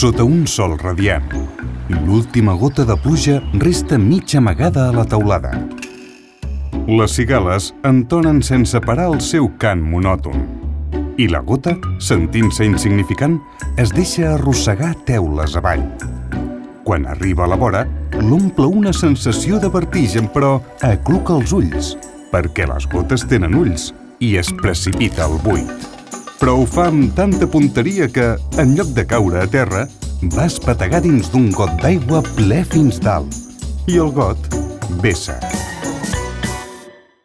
Sota un sol radiant, l'última gota de pluja resta mig amagada a la teulada. Les cigales entonen sense parar el seu cant monòton. I la gota, sentint-se insignificant, es deixa arrossegar teules avall. Quan arriba a la vora, l'omple una sensació de vertigen, però acluca els ulls, perquè les gotes tenen ulls, i es precipita al buit. Però ho fa amb tanta punteria que, en lloc de caure a terra, va espetegar dins d'un got d'aigua ple fins dalt. I el got vessa.